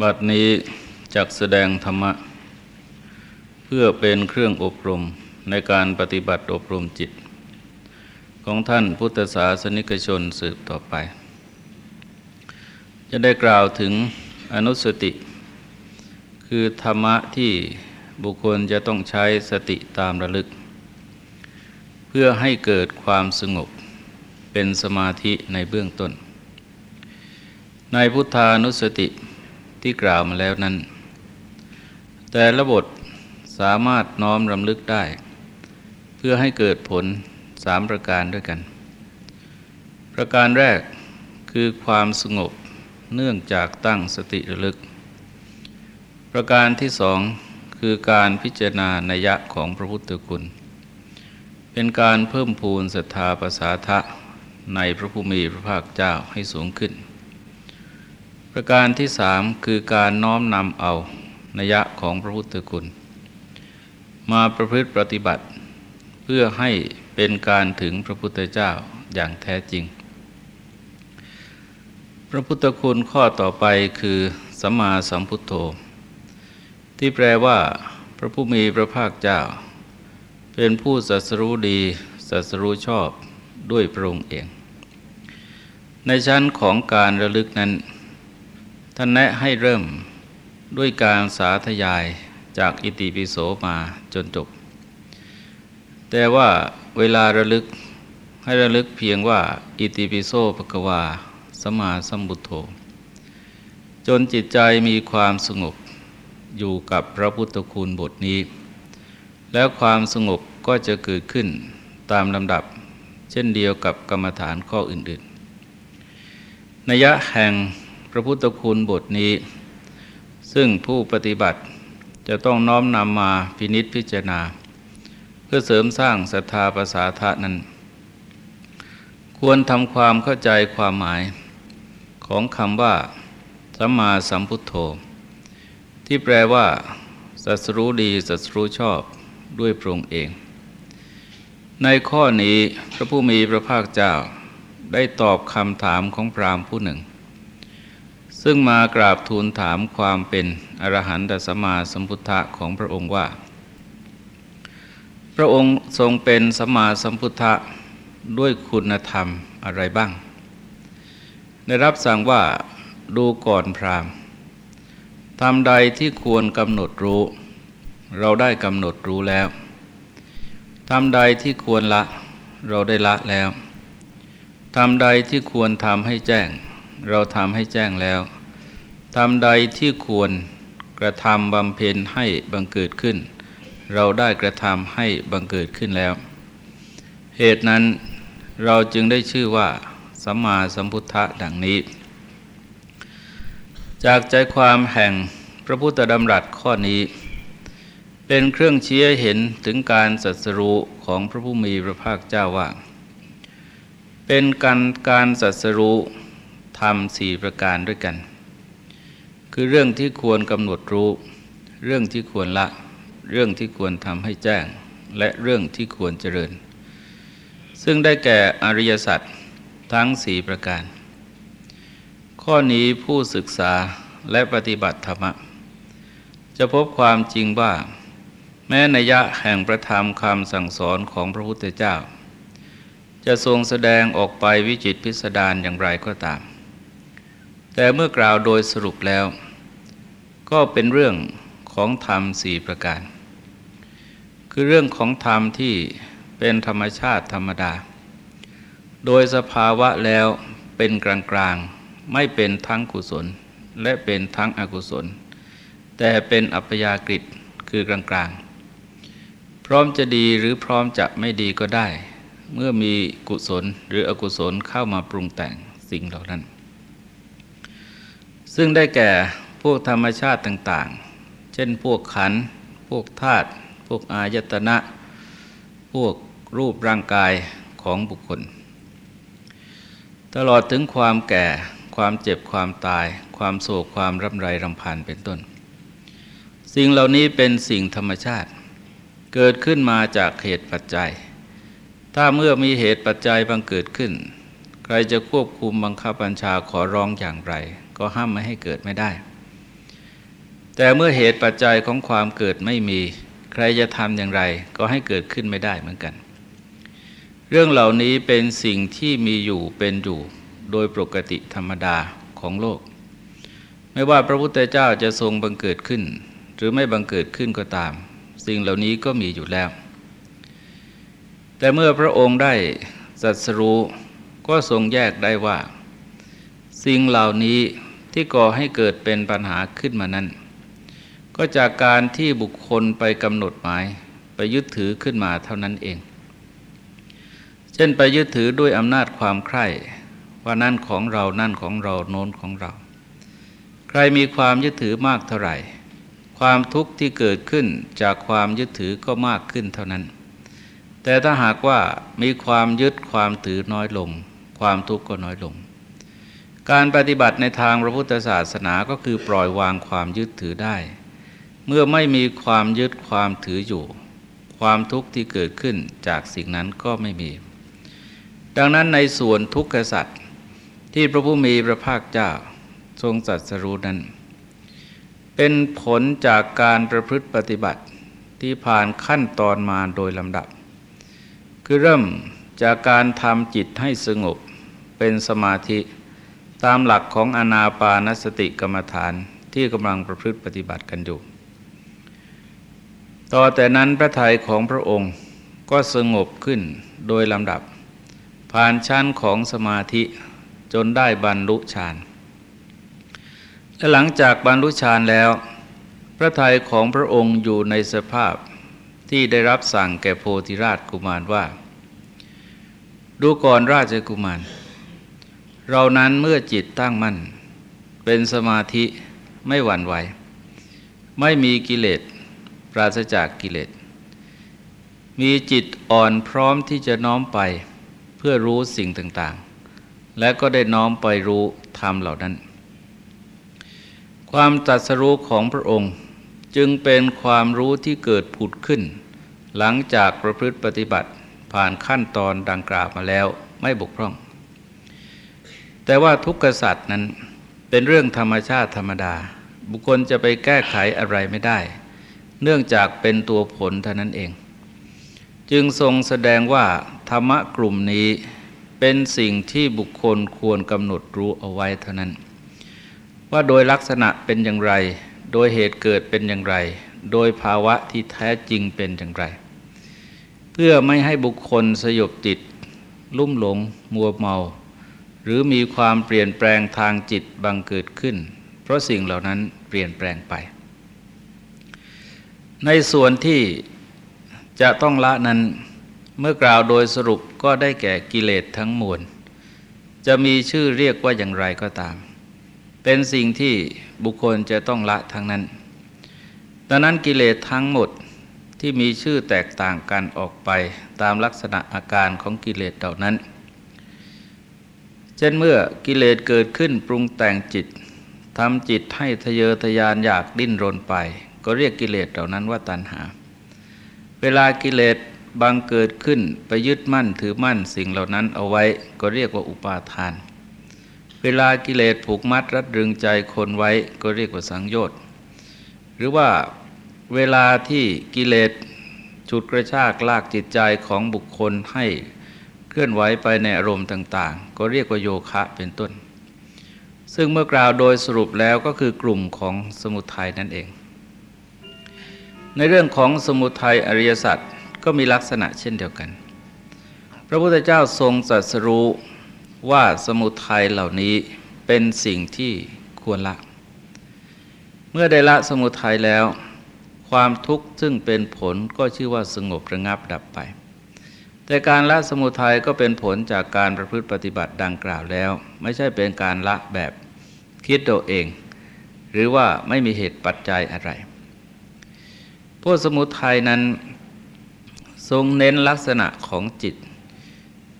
บัดนี้จักแสดงธรรมะ เพื่อเป็นเครื่องอบรมในการปฏิบัติอบรมจิต ของท่านพุทธศาสนิกชนสืบต่อไป จะได้กล่าวถึงอนุสติ คือธรรมะที่บุคคลจะต้องใช้สติตามระลึก เพื่อให้เกิดความสงบเป็นสมาธิในเบื้องต้น ในพุทธานุสติ ที่กล่าวมาแล้วนั้น แต่ละบทสามารถน้อมรำลึกได้ เพื่อให้เกิดผลสามประการด้วยกัน ประการแรกคือความสงบเนื่องจากตั้งสติระลึก ประการที่สองคือการพิจารณานัยะของพระพุทธคุณ เป็นการเพิ่มพูนศรัทธาภาษาทะในพระผู้มีพระภาคเจ้าให้สูงขึ้น ประการที่สามคือการน้อมนำเอานัยะของพระพุทธคุณ มาประพฤติปฏิบัติ เพื่อให้เป็นการถึงพระพุทธเจ้าอย่างแท้จริง พระพุทธคุณข้อต่อไปคือสัมมาสัมพุทโธ ที่แปลว่า พระผู้มีพระภาคเจ้า เป็นผู้สัสรู้ดีสัสรู้ชอบด้วยพระองค์เอง ในชั้นของการระลึกนั้น ท่านแนะให้เริ่มด้วยการสาธยายจากอิติปิโสมาจนจบ แต่ว่าเวลาระลึกให้ระลึกเพียงว่า อิติปิโสภควาสมาสัมบุโธจนจิตใจมีความสงบอยู่กับพระพุทธคุณบทนี้ แล้วความสงบก็จะเกิดขึ้นตามลำดับ เช่นเดียวกับกรรมฐานข้ออื่น ๆนัยะแห่ง พระพุทธคุณบทนี้ ซึ่งผู้ปฏิบัติจะต้องน้อมนำมาพินิษพิจารณา เพื่อเสริมสร้างศรัทธาภาษาทะนั้น ควรทำความเข้าใจความหมายของคำว่าสัมมาสัมพุทโธ ที่แปลว่าสัสรู้ดีสัสรู้ชอบด้วยพระองค์เอง ในข้อนี้พระผู้มีพระภาคเจ้าได้ตอบคำถามของพราหมณ์ผู้หนึ่ง ซึ่งมากราบทูลถามความเป็นอรหันตสัมมาสัมพุทธะของพระองค์ว่า พระองค์ทรงเป็นสัมมาสัมพุทธะด้วยคุณธรรมอะไรบ้าง ได้รับสั่งว่าดูก่อนพรามทำใดที่ควรกำหนดรู้ เราได้กำหนดรู้แล้วทำใดที่ควรละเราได้ละแล้ว ทำใดที่ควรทำให้แจ้ง เราทำให้แจ้งแล้วทำใดที่ควรกระทำบำเพ็ญให้บังเกิดขึ้น เราได้กระทำให้บังเกิดขึ้นแล้ว เหตุนั้นเราจึงได้ชื่อว่าสัมมาสัมพุทธะดังนี้ จากใจความแห่งพระพุทธดำรัสข้อนี้ เป็นเครื่องเชี้เห็นถึงการสัสรูของพระผู้มีพระภาคเจ้าว่า เป็นการการสัสรู้ ทำสี่ประการด้วยกัน คือเรื่องที่ควรกำหนดรู้ เรื่องที่ควรละ เรื่องที่ควรทำให้แจ้ง และเรื่องที่ควรเจริญ ซึ่งได้แก่อริยสัจทั้งสี่ประการ ข้อนี้ผู้ศึกษาและปฏิบัติธรรมจะพบความจริงว่า แม้นัยยะแห่งประธรรมคำสั่งสอนของพระพุทธเจ้าจะทรงแสดงออกไปวิจิตพิสดารอย่างไรก็ตาม แต่เมื่อกล่าวโดยสรุปแล้ว ก็เป็นเรื่องของธรรมสี่ประการ คือเรื่องของธรรมที่เป็นธรรมชาติธรรมดา โดยสภาวะแล้วเป็นกลางกลางไม่เป็นทั้งกุศล และเป็นทั้งอกุศล แต่เป็นอัปยากฤิคือกลางกลางพร้อมจะดีหรือพร้อมจะไม่ดีก็ได้ เมื่อมีกุศลหรืออกุศลเข้ามาปรุงแต่งสิ่งเหล่านั้น ซึ่งได้แก่พวกธรรมชาติต่าง ๆ เช่นพวกขัน พวกธาตุ พวกอายตนะ พวกรูปร่างกายของบุคคล ตลอดถึงความแก่ ความเจ็บ ความตาย ความโศก ความร่ำไรรำพันเป็นต้น สิ่งเหล่านี้เป็นสิ่งธรรมชาติ เกิดขึ้นมาจากเหตุปัจจัย ถ้าเมื่อมีเหตุปัจจัยบังเกิดขึ้น ใครจะควบคุมบังคับบัญชาขอร้องอย่างไร ก็ห้ามไม่ให้เกิดไม่ได้ แต่เมื่อเหตุปัจจัยของความเกิดไม่มี ใครจะทำอย่างไร ก็ให้เกิดขึ้นไม่ได้เหมือนกัน เรื่องเหล่านี้เป็นสิ่งที่มีอยู่เป็นอยู่โดยปกติธรรมดาของโลก ไม่ว่าพระพุทธเจ้าจะทรงบังเกิดขึ้น หรือไม่บังเกิดขึ้นก็ตาม สิ่งเหล่านี้ก็มีอยู่แล้ว แต่เมื่อพระองค์ได้สัตสรู้ก็ทรงแยกได้ว่า สิ่งเหล่านี้ ที่ก่อให้เกิดเป็นปัญหาขึ้นมานั้น ก็จากการที่บุคคลไปกำหนดหมายไปยึดถือขึ้นมาเท่านั้นเอง เช่นไปยึดถือด้วยอำนาจความใคร่ว่านั่นของเรา นั่นของเรา โน้นของเรา ใครมีความยึดถือมากเท่าไหร่ ความทุกข์ที่เกิดขึ้นจากความยึดถือก็มากขึ้นเท่านั้น แต่ถ้าหากว่ามีความยึดความถือน้อยลง ความทุกข์ก็น้อยลง การปฏิบัติในทางพระพุทธศาสนาก็คือปล่อยวางความยึดถือได้ เมื่อไม่มีความยึดความถืออยู่ ความทุกข์ที่เกิดขึ้นจากสิ่งนั้นก็ไม่มี ดังนั้นในส่วนทุกขสัตว์ที่พระผู้มีพระภาคเจ้าทรงสัตสรู้นั้น เป็นผลจากการประพฤติปฏิบัติที่ผ่านขั้นตอนมาโดยลำดับ คือเริ่มจากการทำจิตให้สงบเป็นสมาธิ ตามหลักของอนาปานสติกรรมฐานที่กำลังประพฤติปฏิบัติกันอยู่ ต่อแต่นั้นพระทัยของพระองค์ก็สงบขึ้นโดยลำดับ ผ่านชั้นของสมาธิจนได้บรรลุฌานและหลังจากบรรลุฌานแล้ว พระทัยของพระองค์อยู่ในสภาพที่ได้รับสั่งแก่โพธิราชกุมารว่า ดูก่อนราชกุมาร เรานั้นเมื่อจิตตั้งมั่น เป็นสมาธิไม่หวั่นไหว ไม่มีกิเลสปราศจากกิเลส มีจิตอ่อนพร้อมที่จะน้อมไปเพื่อรู้สิ่งต่างๆ และก็ได้น้อมไปรู้ธรรมเหล่านั้น ความตัดสรู้ของพระองค์จึงเป็นความรู้ที่เกิดผุดขึ้น หลังจากประพฤติปฏิบัติผ่านขั้นตอนดังกล่าวมาแล้วไม่บกพร่อง แต่ว่าทุกขสัตว์นั้นเป็นเรื่องธรรมชาติธรรมดา บุคคลจะไปแก้ไขอะไรไม่ได้ เนื่องจากเป็นตัวผลเท่านั้นเอง จึงทรงแสดงว่าธรรมะกลุ่มนี้เป็นสิ่งที่บุคคลควรกำหนดรู้เอาไว้เท่านั้น ว่าโดยลักษณะเป็นอย่างไร โดยเหตุเกิดเป็นอย่างไร โดยภาวะที่แท้จริงเป็นอย่างไร เพื่อไม่ให้บุคคลสยบจิต ลุ่มหลง มัวเมา หรือมีความเปลี่ยนแปลงทางจิตบังเกิดขึ้น เพราะสิ่งเหล่านั้นเปลี่ยนแปลงไป ในส่วนที่จะต้องละนั้นเมื่อกล่าวโดยสรุปก็ได้แก่กิเลสทั้งมวล จะมีชื่อเรียกว่าอย่างไรก็ตาม เป็นสิ่งที่บุคคลจะต้องละทั้งนั้น ดังนั้นกิเลสทั้งหมดที่มีชื่อแตกต่างกันออกไปตามลักษณะอาการของกิเลสเหล่านั้น ช่นเมื่อกิเลสเกิดขึ้นปรุงแต่งจิตทำจิตให้ทะเยอทะยานอยากดิ้นรนไป ก็เรียกกิเลสเหล่านั้นว่าตัณหา เวลากิเลสบางเกิดขึ้นไปยึดมั่นถือมั่นสิ่งเหล่านั้นเอาไว้ก็เรียกว่าอุปาทาน เวลากิเลสผูกมัดรัดรึงใจคนไว้ก็เรียกว่าสังโยชน์หรือว่าเวลาที่กิเลสฉุดกระชากลากจิตใจของบุคคลให้ เคลื่อนไหวไปในอารมณ์ต่าง ๆ ก็เรียกว่าโยคะเป็นต้น ซึ่งเมื่อกล่าวโดยสรุปแล้วก็คือกลุ่มของสมุทัยนั่นเอง ในเรื่องของสมุทัยอริยสัจก็มีลักษณะเช่นเดียวกัน พระพุทธเจ้าทรงสัสรู้ว่าสมุทัยเหล่านี้เป็นสิ่งที่ควรละ เมื่อได้ละสมุทัยแล้ว ความทุกข์ซึ่งเป็นผลก็ชื่อว่าสงบระงับดับไป แต่การละสมุทัยก็เป็นผลจากการประพฤติปฏิบัติดังกล่าวแล้ว ไม่ใช่เป็นการละแบบคิดตัวเอง หรือว่าไม่มีเหตุปัจจัยอะไรพวกสมุทัยนั้นทรงเน้นลักษณะของจิต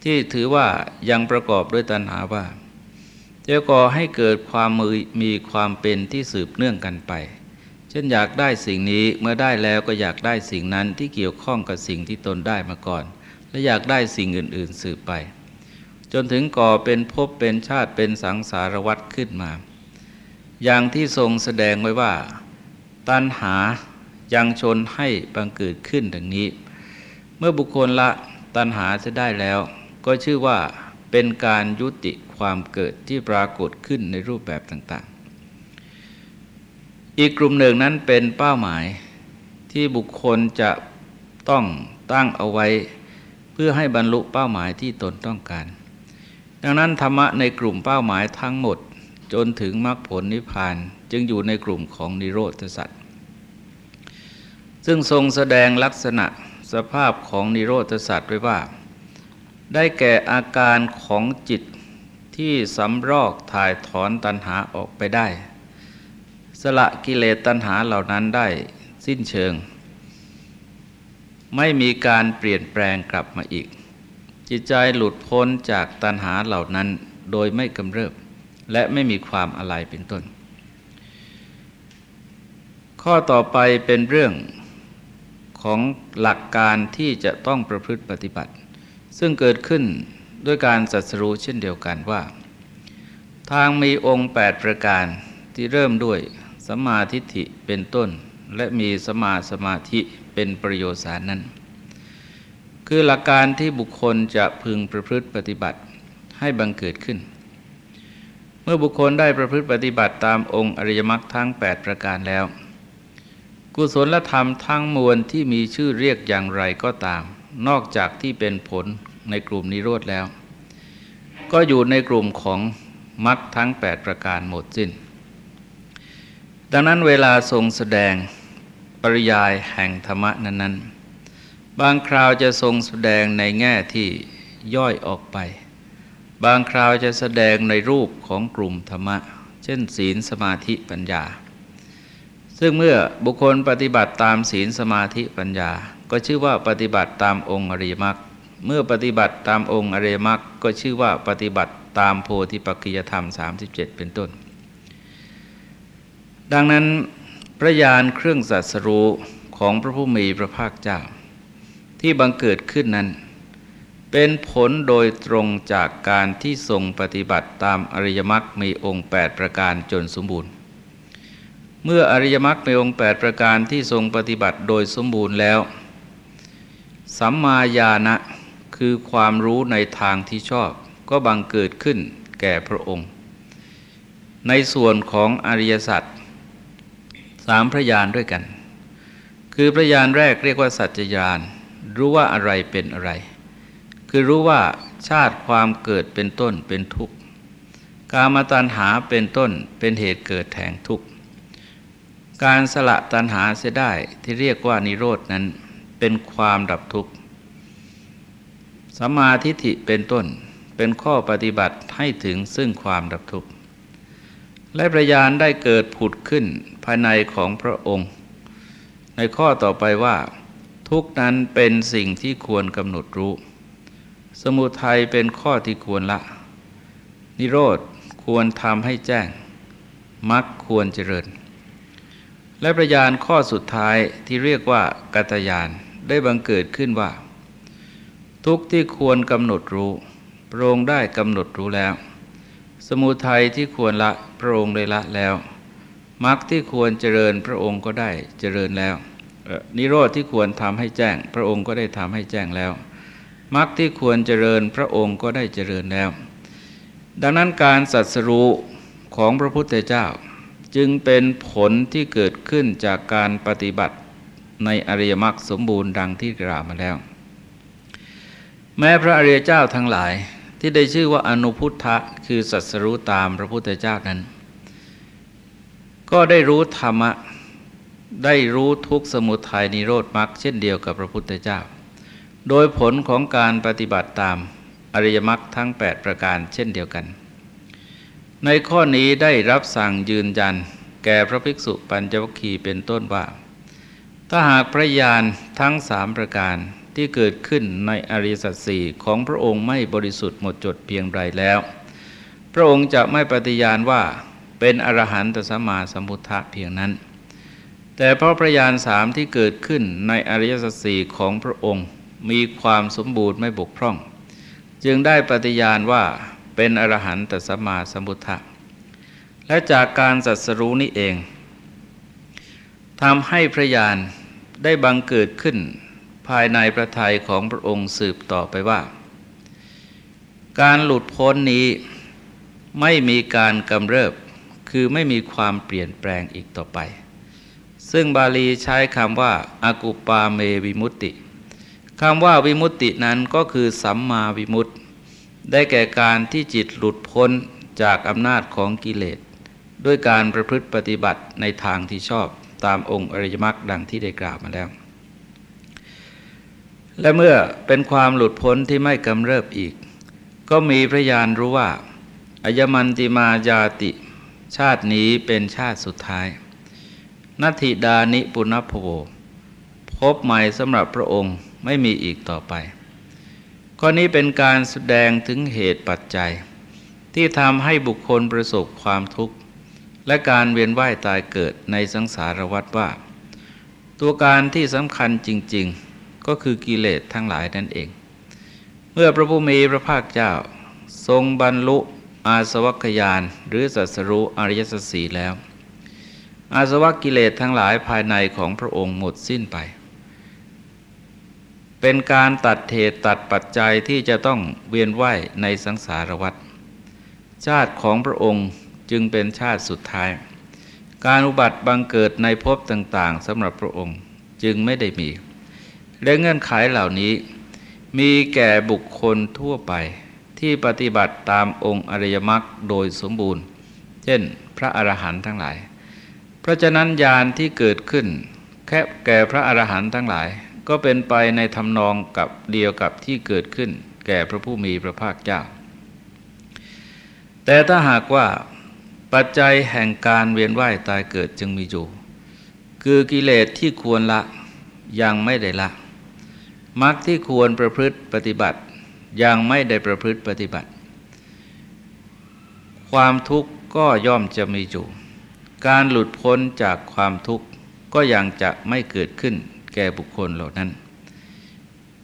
ที่ถือว่ายังประกอบด้วยตัณหาว่าจะก่อให้เกิดความมือมีความเป็นที่สืบเนื่องกันไป เช่นอยากได้สิ่งนี้เมื่อได้แล้วก็อยากได้สิ่งนั้นที่เกี่ยวข้องกับสิ่งที่ตนได้มาก่อน และอยากได้สิ่งอื่น ๆ สืบไป จนถึงก่อเป็นภพเป็นชาติเป็นสังสารวัฏขึ้นมา อย่างที่ทรงแสดงไว้ว่า ตัณหายังชนให้บังเกิดขึ้นดังนี้ เมื่อบุคคลละตัณหาจะได้แล้ว ก็ชื่อว่าเป็นการยุติความเกิดที่ปรากฏขึ้นในรูปแบบต่างๆ อีกกลุ่มหนึ่งนั้นเป็นเป้าหมายที่บุคคลจะต้องตั้งเอาไว้ พื่อให้บรรลุเป้าหมายที่ตนต้องการ ดังนั้นธรรมะในกลุ่มเป้าหมายทั้งหมด จนถึงมรรคผลนิพพานจึงอยู่ในกลุ่มของนิโรธสัตว์ซึ่งทรงแสดงลักษณะสภาพของนิโรธสัตว์ไว้ว่า ได้แก่อาการของจิตที่สำรอกถ่ายถอนตัณหาออกไปได้ สละกิเลสตัณหาเหล่านั้นได้สิ้นเชิง ไม่มีการเปลี่ยนแปลงกลับมาอีก จิตใจหลุดพ้นจากตัณหาเหล่านั้นโดยไม่กำเริบ และไม่มีความอะไรเป็นต้น ข้อต่อไปเป็นเรื่องของหลักการที่จะต้องประพฤติปฏิบัติ ซึ่งเกิดขึ้นด้วยการสัตรู้เช่นเดียวกันว่า ทางมีองค์ 8 ประการที่เริ่มด้วยสมาธิฐิเป็นต้น และมีสมาสมาธิ เป็นประโยชน์สารนั้น คือหลักการที่บุคคลจะพึงประพฤติปฏิบัติให้บังเกิดขึ้น เมื่อบุคคลได้ประพฤติปฏิบัติตามองค์อริยมรรคทั้ง 8 ประการแล้ว กุศลธรรมทั้งมวลที่มีชื่อเรียกอย่างไรก็ตาม นอกจากที่เป็นผลในกลุ่มนิโรธแล้ว ก็อยู่ในกลุ่มของมรรคทั้ง 8 ประการหมดสิน้น ดังนั้นเวลาทรงแสดง ปริยายแห่งธรรมะนั้น ๆ บางคราวจะทรงแสดงในแง่ที่ย่อยออกไป บางคราวจะแสดงในรูปของกลุ่มธรรมะ เช่น ศีลสมาธิปัญญา ซึ่งเมื่อบุคคลปฏิบัติตามศีลสมาธิปัญญา ก็ชื่อว่าปฏิบัติตามองค์อริยมรรคเมื่อปฏิบัติตามองค์อริยมรรคก็ชื่อว่าปฏิบัติตามโพธิปัจจยธรรม 37 เป็นต้น ดังนั้น ระยานเครื่องสัตสรู้ของพระผู้มีพระภาคเจ้า ที่บังเกิดขึ้นนั้น เป็นผลโดยตรงจากการที่ทรงปฏิบัติตามอริยมรรคมีองค์ 8 ประการจนสมบูรณ์ เมื่ออริยมรรคในองค์ 8 ประการที่ทรงปฏิบัติโดยสมบูรณ์แล้ว สัมมาญาณะคือความรู้ในทางที่ชอบก็บังเกิดขึ้นแก่พระองค์ ในส่วนของอริยสัจ สามพระญาณด้วยกัน คือพระญาณแรกเรียกว่าสัจจญาณรู้ว่าอะไรเป็นอะไร คือรู้ว่าชาติความเกิดเป็นต้นเป็นทุกข์กามตัณหาเป็นต้นเป็นเหตุเกิดแห่งทุกข์การสละตัณหาเสียได้ที่เรียกว่านิโรดนั้นเป็นความดับทุกข์สัมมาทิฏฐิเป็นต้นเป็นข้อปฏิบัติให้ถึงซึ่งความดับทุกข์และประยานได้เกิดผุดขึ้น ภายในของพระองค์ ในข้อต่อไปว่า ทุกนั้นเป็นสิ่งที่ควรกำหนดรู้ สมุทัยเป็นข้อที่ควรละ นิโรธควรทำให้แจ้งมรรคควรเจริญ และประยานข้อสุดท้ายที่เรียกว่ากัตยานได้บังเกิดขึ้นว่า ทุกที่ควรกำหนดรู้ พระองค์ได้กำหนดรู้แล้ว สมุทัยที่ควรละพระองค์ได้ละแล้ว มรรคที่ควรเจริญพระองค์ก็ได้เจริญแล้วนิโรธที่ควรทำให้แจ้ง พระองค์ก็ได้ทำให้แจ้งแล้วมรรคที่ควรเจริญพระองค์ก็ได้เจริญแล้ว ดังนั้นการสัตสรู้ของพระพุทธเจ้า จึงเป็นผลที่เกิดขึ้นจากการปฏิบัติในอริยมรรคสมบูรณ์ดังที่กล่าวมาแล้ว แม้พระอริยเจ้าทั้งหลายที่ได้ชื่อว่าอนุพุทธะคือสัสรู้ตามพระพุทธเจ้านั้น ก็ได้รู้ธรรมะ ได้รู้ทุกสมุทัยนิโรธมรรคเช่นเดียวกับพระพุทธเจ้า โดยผลของการปฏิบัติตามอริยมรรคทั้ง 8 ประการเช่นเดียวกัน ในข้อนี้ได้รับสั่งยืนยัน แก่พระภิกษุปัญจวัคคีย์เป็นต้นว่า ถ้าหากพระญาณทั้งสามประการที่เกิดขึ้นในอริยสัจสี่ของพระองค์ไม่บริสุทธิ์หมดจดเพียงไรแล้ว พระองค์จะไม่ปฏิญาณว่า เป็นอรหันตสมาสัมพุทธะเพียงนั้น แต่เพราะพระญาณสามที่เกิดขึ้นในอริยสัจสี่ของพระองค์มีความสมบูรณ์ไม่บกพร่อง จึงได้ปฏิญาณว่าเป็นอรหันตสมาสัมพุทธะและจากการสัสรู้นี้เองทำให้พระญาณได้บังเกิดขึ้นภายในพระทัยของพระองค์สืบต่อไปว่า การหลุดพ้นนี้ไม่มีการกำเริบ คือไม่มีความเปลี่ยนแปลงอีกต่อไป ซึ่งบาลีใช้คำว่าอากุปาเมวิมุตติคำว่าวิมุตตินั้นก็คือสัมมาวิมุตติได้แก่การที่จิตหลุดพ้นจากอำนาจของกิเลส ด้วยการประพฤติปฏิบัติในทางที่ชอบตามองค์อริยมรรคดังที่ได้กล่าวมาแล้ว และเมื่อเป็นความหลุดพ้นที่ไม่กำเริบอีก ก็มีพระญาณรู้ว่า อายมันติมายาติ ชาตินี้เป็นชาติสุดท้ายนัตถิดานิปุณพโวพบใหม่สำหรับพระองค์ไม่มีอีกต่อไป ข้อนี้เป็นการแสดงถึงเหตุปัจจัย ที่ทำให้บุคคลประสบความทุกข์ และการเวียนว่ายตายเกิดในสังสารวัฏว่า ตัวการที่สำคัญจริง ๆ ก็คือกิเลสทั้งหลายนั่นเอง เมื่อพระผู้มีพระภาคเจ้า ทรงบรรลุ อาสวัคยานหรือสัสรู้อริยสัจสีแล้ว อาสวัคกิเลสทั้งหลายภายในของพระองค์หมดสิ้นไป เป็นการตัดเหตุตัดปัจจัยที่จะต้องเวียนว่ายในสังสารวัฏชาติของพระองค์จึงเป็นชาติสุดท้าย การอุบัติบังเกิดในภพต่างๆสำหรับพระองค์จึงไม่ได้มี และเงื่อนไขเหล่านี้มีแก่บุคคลทั่วไป ที่ปฏิบัติตามองค์อริยมรรคโดยสมบูรณ์ เช่นพระอรหันต์ทั้งหลาย เพราะฉะนั้นญาณที่เกิดขึ้น แค่แก่พระอรหันต์ทั้งหลาย ก็เป็นไปในทำนองกับเดียวกับที่เกิดขึ้น แก่พระผู้มีพระภาคเจ้า แต่ถ้าหากว่าปัจจัยแห่งการเวียนว่ายตายเกิดจึงมีอยู่ คือกิเลสที่ควรละยังไม่ได้ละมรรคที่ควรประพฤติปฏิบัติ ยังไม่ได้ประพฤติปฏิบัติ ความทุกข์ก็ย่อมจะมีอยู่ การหลุดพ้นจากความทุกข์ก็ยังจะไม่เกิดขึ้นแก่บุคคลเหล่านั้น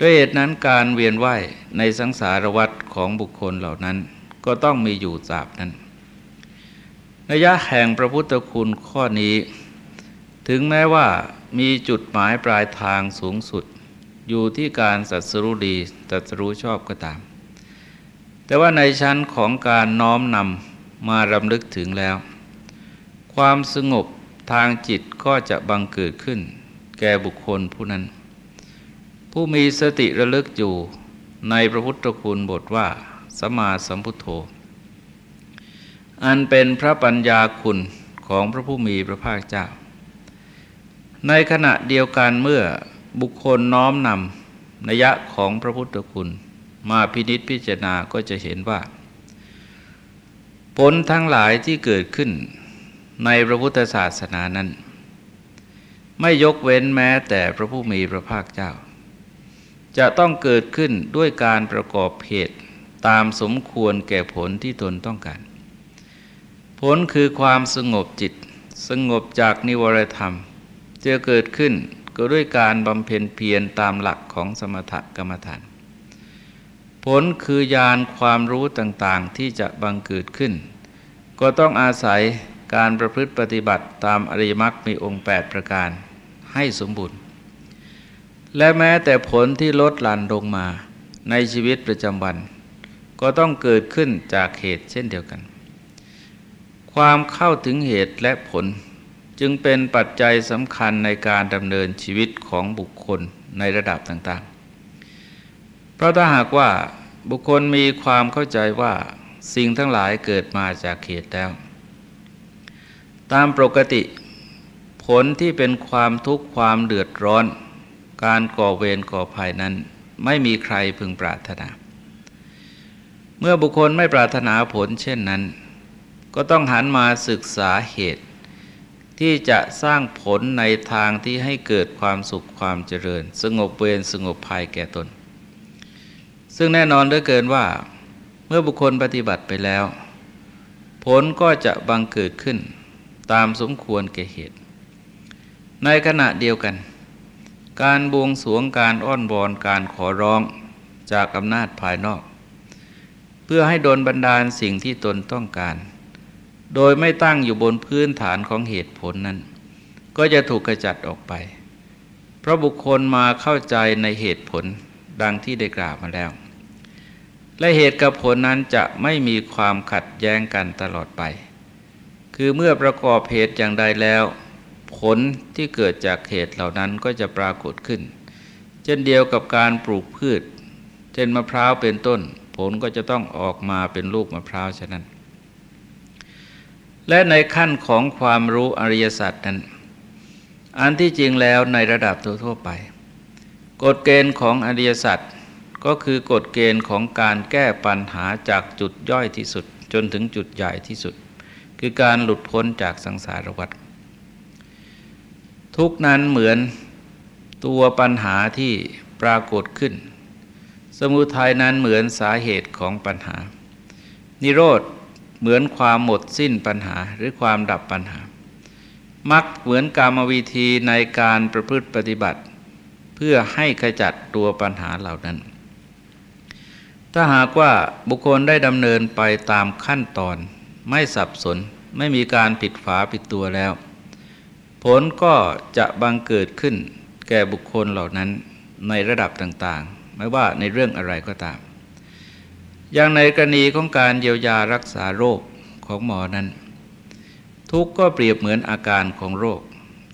ด้วยเหตุนั้นการเวียนว่ายในสังสารวัฏของบุคคลเหล่านั้น ก็ต้องมีอยู่สาบนั้นระยะแห่งพระพุทธคุณข้อนี้ ถึงแม้ว่ามีจุดหมายปลายทางสูงสุด อยู่ที่การสัตสรู้ดีสัตสรู้ชอบก็ตาม แต่ว่าในชั้นของการน้อมนำมารำลึกถึงแล้ว ความสงบทางจิตก็จะบังเกิดขึ้น แก่บุคคลผู้นั้น ผู้มีสติระลึกอยู่ในพระพุทธคุณบทว่าสมาสัมพุทโธ อันเป็นพระปัญญาคุณของพระผู้มีพระภาคเจ้า ในขณะเดียวกันเมื่อ บุคคลน้อมนำนัยะของพระพุทธคุณ มาพินิษพิจารณาก็จะเห็นว่า ผลทั้งหลายที่เกิดขึ้นในพระพุทธศาสนานั้น ไม่ยกเว้นแม้แต่พระผู้มีพระภาคเจ้า จะต้องเกิดขึ้นด้วยการประกอบเหตุตามสมควรแก่ผลที่ตนต้องการ ผลคือความสงบจิต สงบจากนิวรธรรม จะเกิดขึ้น ก็ด้วยการบำเพ็ญเพียรตามหลักของสมถกรรมฐาน ผลคือญาณความรู้ต่างๆที่จะบังเกิดขึ้น ก็ต้องอาศัยการประพฤติปฏิบัติตามอริยมรรคมีองค์ 8 ประการให้สมบูรณ์ และแม้แต่ผลที่ลดหลั่นลงมาในชีวิตประจำวัน ก็ต้องเกิดขึ้นจากเหตุเช่นเดียวกัน ความเข้าถึงเหตุและผล จึงเป็นปัจจัยสำคัญในการดำเนินชีวิตของบุคคลในระดับต่างๆ เพราะถ้าหากว่าบุคคลมีความเข้าใจว่าสิ่งทั้งหลายเกิดมาจากเหตุแล้ว ตามปกติผลที่เป็นความทุกข์ความเดือดร้อน การก่อเวรก่อภัยนั้น ไม่มีใครพึงปรารถนา เมื่อบุคคลไม่ปรารถนาผลเช่นนั้น ก็ต้องหันมาศึกษาเหตุ ที่จะสร้างผลในทางที่ให้เกิดความสุขความเจริญ สงบเวรสงบภัยแก่ตน ซึ่งแน่นอนเหลือเกินว่า เมื่อบุคคลปฏิบัติไปแล้ว ผลก็จะบังเกิดขึ้น ตามสมควรแก่เหตุ ในขณะเดียวกัน การบวงสวงการอ้อนวอนการขอร้องจากอำนาจภายนอก เพื่อให้โดนบันดาลสิ่งที่ตนต้องการ โดยไม่ตั้งอยู่บนพื้นฐานของเหตุผลนั้น ก็จะถูกกระจัดออกไป เพราะบุคคลมาเข้าใจในเหตุผลดังที่ได้กล่าวมาแล้ว และเหตุกับผลนั้นจะไม่มีความขัดแย้งกันตลอดไป คือเมื่อประกอบเหตุอย่างใดแล้ว ผลที่เกิดจากเหตุเหล่านั้นก็จะปรากฏขึ้น เช่นเดียวกับการปลูกพืช เช่นมะพร้าวเป็นต้น ผลก็จะต้องออกมาเป็นลูกมะพร้าวฉะนั้น และในขั้นของความรู้อริยสัจนั้น อันที่จริงแล้วในระดับทั่วไป กฎเกณฑ์ของอริยสัจก็คือกฎเกณฑ์ของการแก้ปัญหาจากจุดย่อยที่สุด จนถึงจุดใหญ่ที่สุด คือการหลุดพ้นจากสังสารวัฏทุกนั้นเหมือนตัวปัญหาที่ปรากฏขึ้น สมุทัยนั้นเหมือนสาเหตุของปัญหา นิโรธ เหมือนความหมดสิ้นปัญหาหรือความดับปัญหา มักเหมือนกรรมวิธีในการประพฤติปฏิบัติ เพื่อให้ขจัดตัวปัญหาเหล่านั้น ถ้าหากว่าบุคคลได้ดำเนินไปตามขั้นตอน ไม่สับสนไม่มีการผิดฝาผิดตัวแล้ว ผลก็จะบังเกิดขึ้นแก่บุคคลเหล่านั้นในระดับต่างๆ ไม่ว่าในเรื่องอะไรก็ตาม อย่างในกรณีของการเยียวยารักษาโรคของหมอนั้น ทุกก็เปรียบเหมือนอาการของโรค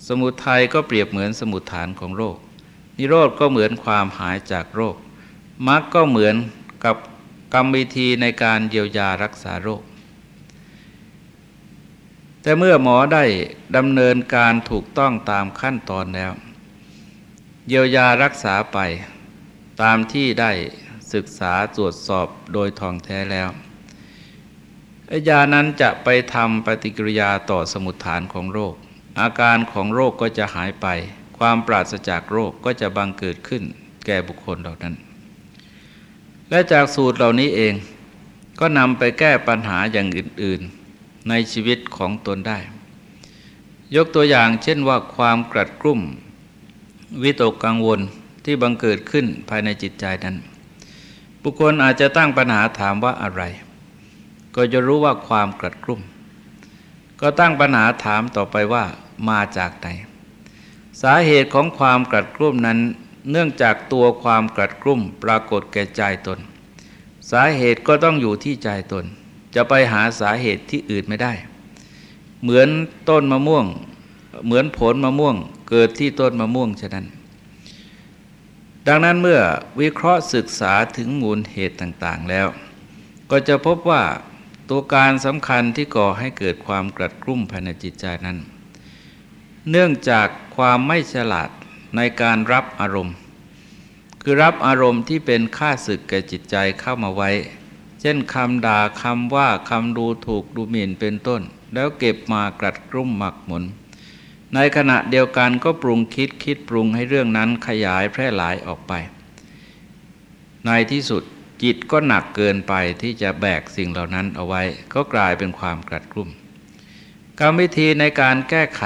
สมุทัยก็เปรียบเหมือนสมุทฐานของโรค นิโรธก็เหมือนความหายจากโรคมรรคก็เหมือนกับกรรมวิธีในการเยียวยารักษาโรค แต่เมื่อหมอได้ดำเนินการถูกต้องตามขั้นตอนแล้ว เยียวยารักษาไปตามที่ได้ ศึกษาตรวจสอบโดยทองแท้แล้วยานั้นจะไปทำปฏิกิริยาต่อสมุดฐานของโรค อาการของโรคก็จะหายไป ความปราศจากโรคก็จะบังเกิดขึ้น แก่บุคคลเหล่านั้น และจากสูตรเหล่านี้เอง ก็นำไปแก้ปัญหาอย่างอื่น ๆ ในชีวิตของตนได้ ยกตัวอย่างเช่นว่าความกรัดกรุ่ม วิตกกังวลที่บังเกิดขึ้นภายในจิตใจนั้น บุคคลอาจจะตั้งปัญหาถามว่าอะไร ก็จะรู้ว่าความกรัดกรุ่ม ก็ตั้งปัญหาถามต่อไปว่ามาจากไหน สาเหตุของความกรัดกรุ่มนั้น เนื่องจากตัวความกรัดกรุ่มปรากฏแก่ใจตน สาเหตุก็ต้องอยู่ที่ใจตน จะไปหาสาเหตุที่อื่นไม่ได้ เหมือนต้นมะม่วง เหมือนผลมะม่วงเกิดที่ต้นมะม่วงฉะนั้น ดังนั้นเมื่อวิเคราะห์ศึกษาถึงมูลเหตุต่างๆแล้ว ก็จะพบว่าตัวการสำคัญที่ก่อให้เกิดความกรัดกรุ่มภายในจิตใจนั้น เนื่องจากความไม่ฉลาดในการรับอารมณ์ คือรับอารมณ์ที่เป็นค่าศึกแก่จิตใจเข้ามาไว้ เช่นคำด่าคำว่าคำดูถูกดูหมิ่นเป็นต้น แล้วเก็บมากรัดกรุ่มหมักหมุน ในขณะเดียวกันก็ปรุงคิดคิดปรุงให้เรื่องนั้นขยายแพร่หลายออกไป ในที่สุดจิตก็หนักเกินไปที่จะแบกสิ่งเหล่านั้นเอาไว้ ก็กลายเป็นความกรัดกรุ่มกรรมวิธีในการแก้ไข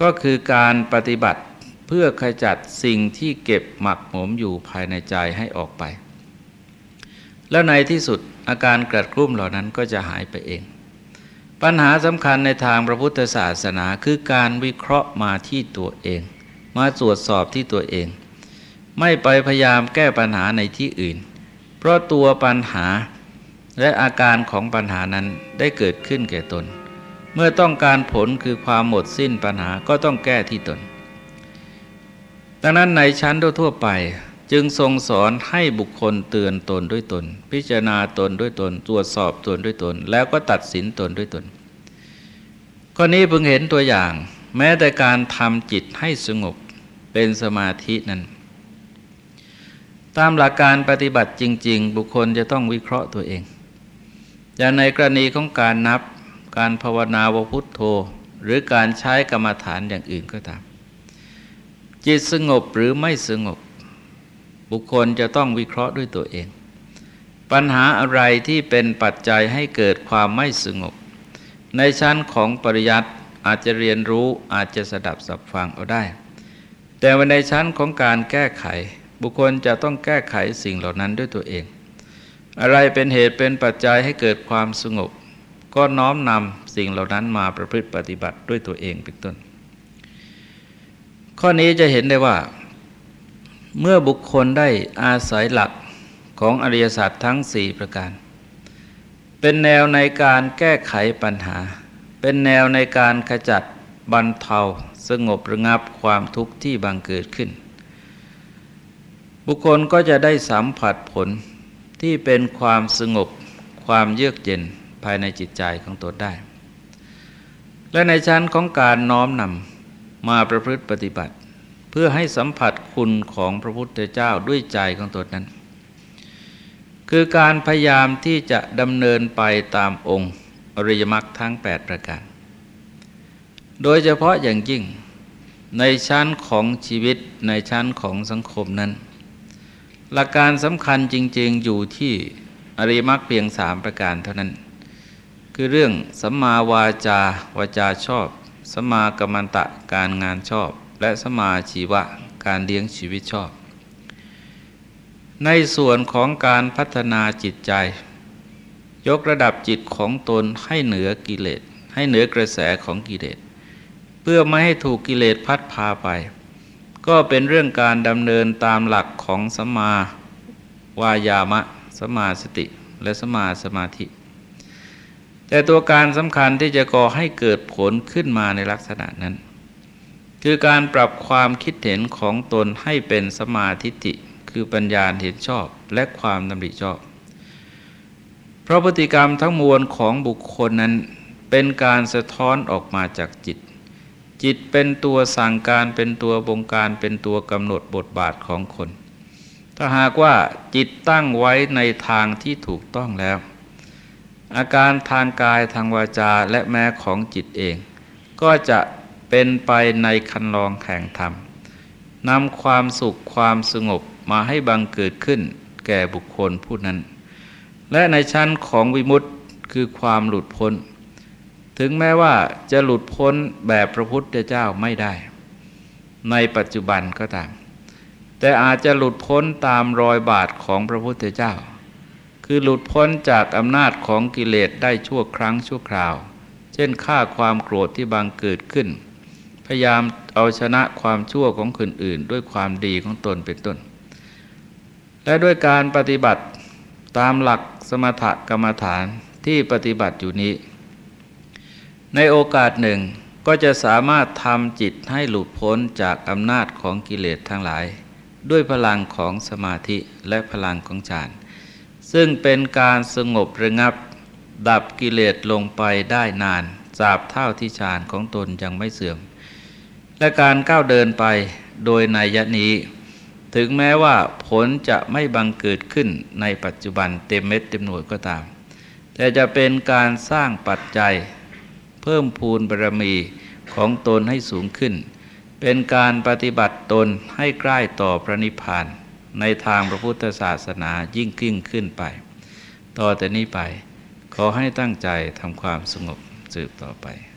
ก็คือการปฏิบัติเพื่อขจัดสิ่งที่เก็บหมักหมมอยู่ภายในใจให้ออกไป แล้วในที่สุดอาการกระดกรุ่มเหล่านั้นก็จะหายไปเอง ปัญหาสำคัญในทางพระพุทธศาสนาคือการวิเคราะห์มาที่ตัวเอง มาตรวจสอบที่ตัวเอง ไม่ไปพยายามแก้ปัญหาในที่อื่น เพราะตัวปัญหาและอาการของปัญหานั้นได้เกิดขึ้นแก่ตน เมื่อต้องการผลคือความหมดสิ้นปัญหาก็ต้องแก้ที่ตน ดังนั้นในชั้นทั่วไป จึงทรงสอนให้บุคคลเตือนตนด้วยตน พิจารณาตนด้วยตน ตรวจสอบตนด้วยตน แล้วก็ตัดสินตนด้วยตนข้อนี้เพิ่งเห็นตัวอย่าง แม้แต่การทำจิตให้สงบเป็นสมาธินั้น ตามหลักการปฏิบัติจริง ๆ บุคคลจะต้องวิเคราะห์ตัวเอง อย่างในกรณีของการนับการภาวนาวพุทโธ หรือการใช้กรรมฐานอย่างอื่นก็ตาม จิตสงบหรือไม่สงบ บุคคลจะต้องวิเคราะห์ด้วยตัวเอง ปัญหาอะไรที่เป็นปัจจัยให้เกิดความไม่สงบ ในชั้นของปริยัติอาจจะเรียนรู้อาจจะสดับสับฟังเอาได้ แต่ในชั้นของการแก้ไข บุคคลจะต้องแก้ไขสิ่งเหล่านั้นด้วยตัวเอง อะไรเป็นเหตุเป็นปัจจัยให้เกิดความสงบ ก็น้อมนำสิ่งเหล่านั้นมาประพฤติปฏิบัติด้วยตัวเองเป็นต้น ข้อนี้จะเห็นได้ว่า เมื่อบุคคลได้อาศัยหลักของอริยศาสัจทั้งสี่ประการ เป็นแนวในการแก้ไขปัญหา เป็นแนวในการขจัดบรรเทาสงบระงับความทุกข์ที่บังเกิดขึ้น บุคคลก็จะได้สัมผัสผลที่เป็นความสงบความเยือกเย็นภายในจิตใจของตนได้ และในชั้นของการน้อมนำมาประพฤติปฏิบัติ เพื่อให้สัมผัสคุณของพระพุทธเจ้าด้วยใจของตนนั้น คือการพยายามที่จะดำเนินไปตามองค์อริยมรรคทั้ง 8 ประการ โดยเฉพาะอย่างยิ่งในชั้นของชีวิตในชั้นของสังคมนั้น หลักการสำคัญจริง ๆ อยู่ที่อริยมักเพียงสามประการเท่านั้น คือเรื่องสัมมาวาจาวาจาชอบสัมมากรรมันตะการงานชอบ และสมาชีวะการเลี้ยงชีวิตชอบ ในส่วนของการพัฒนาจิตใจ ยกระดับจิตของตนให้เหนือกิเลส ให้เหนือกระแสของกิเลส เพื่อไม่ให้ถูกกิเลสพัดพาไป ก็เป็นเรื่องการดำเนินตามหลักของสมมาวายามะ สมาสติ และสมาสมาธิแต่ตัวการสำคัญที่จะก่อให้เกิดผลขึ้นมาในลักษณะนั้น คือการปรับความคิดเห็นของตนให้เป็นสมาธิิคือปัญญาเห็นชอบและความดำริชอบ เพราะพฤติกรรมทั้งมวลของบุคคลนั้นเป็นการสะท้อนออกมาจากจิต จิตเป็นตัวสั่งการเป็นตัวบงการเป็นตัวกำหนดบทบาทของคน ถ้าหากว่าจิตตั้งไว้ในทางที่ถูกต้องแล้ว อาการทางกายทางวาจาและแม้ของจิตเอง ก็จะ เป็นไปในคันลองแห่งธรรมนำความสุขความสงบมาให้บังเกิดขึ้น แก่บุคคลผู้นั้น และในชั้นของวิมุตต์คือความหลุดพ้น ถึงแม้ว่าจะหลุดพ้นแบบพระพุทธเจ้าไม่ได้ ในปัจจุบันก็ตาม แต่อาจจะหลุดพ้นตามรอยบาทของพระพุทธเจ้า คือหลุดพ้นจากอำนาจของกิเลสได้ชั่วครั้งชั่วคราว เช่นฆ่าความโกรธที่บางเกิดขึ้น พยายามเอาชนะความชั่วของคนอื่น ด้วยความดีของตนเป็นต้น และด้วยการปฏิบัติตามหลักสมถกรรมฐานที่ปฏิบัติอยู่นี้ ในโอกาสหนึ่งก็จะสามารถทำจิตให้หลุดพ้นจากอำนาจของกิเลสทั้งหลาย ด้วยพลังของสมาธิและพลังของฌานซึ่งเป็นการสงบระงับ ดับกิเลสลงไปได้นานสาบเท่าที่ฌานของตนยังไม่เสื่อม และการก้าวเดินไปโดยในยะนี้ ถึงแม้ว่าผลจะไม่บังเกิดขึ้นในปัจจุบันเต็มเม็ดเต็มหน่วยก็ตาม แต่จะเป็นการสร้างปัจจัย เพิ่มพูนบารมีของตนให้สูงขึ้น เป็นการปฏิบัติตนให้ใกล้ต่อพระนิพพาน ในทางพระพุทธศาสนายิ่งขึ้นขึ้นไป ต่อแต่นี้ไป ขอให้ตั้งใจทำความสงบสืบต่อไป